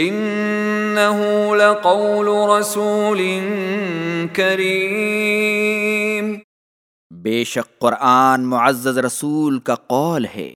انه لقول رسول کریم بے شک قرآن معزز رسول کا قول ہے۔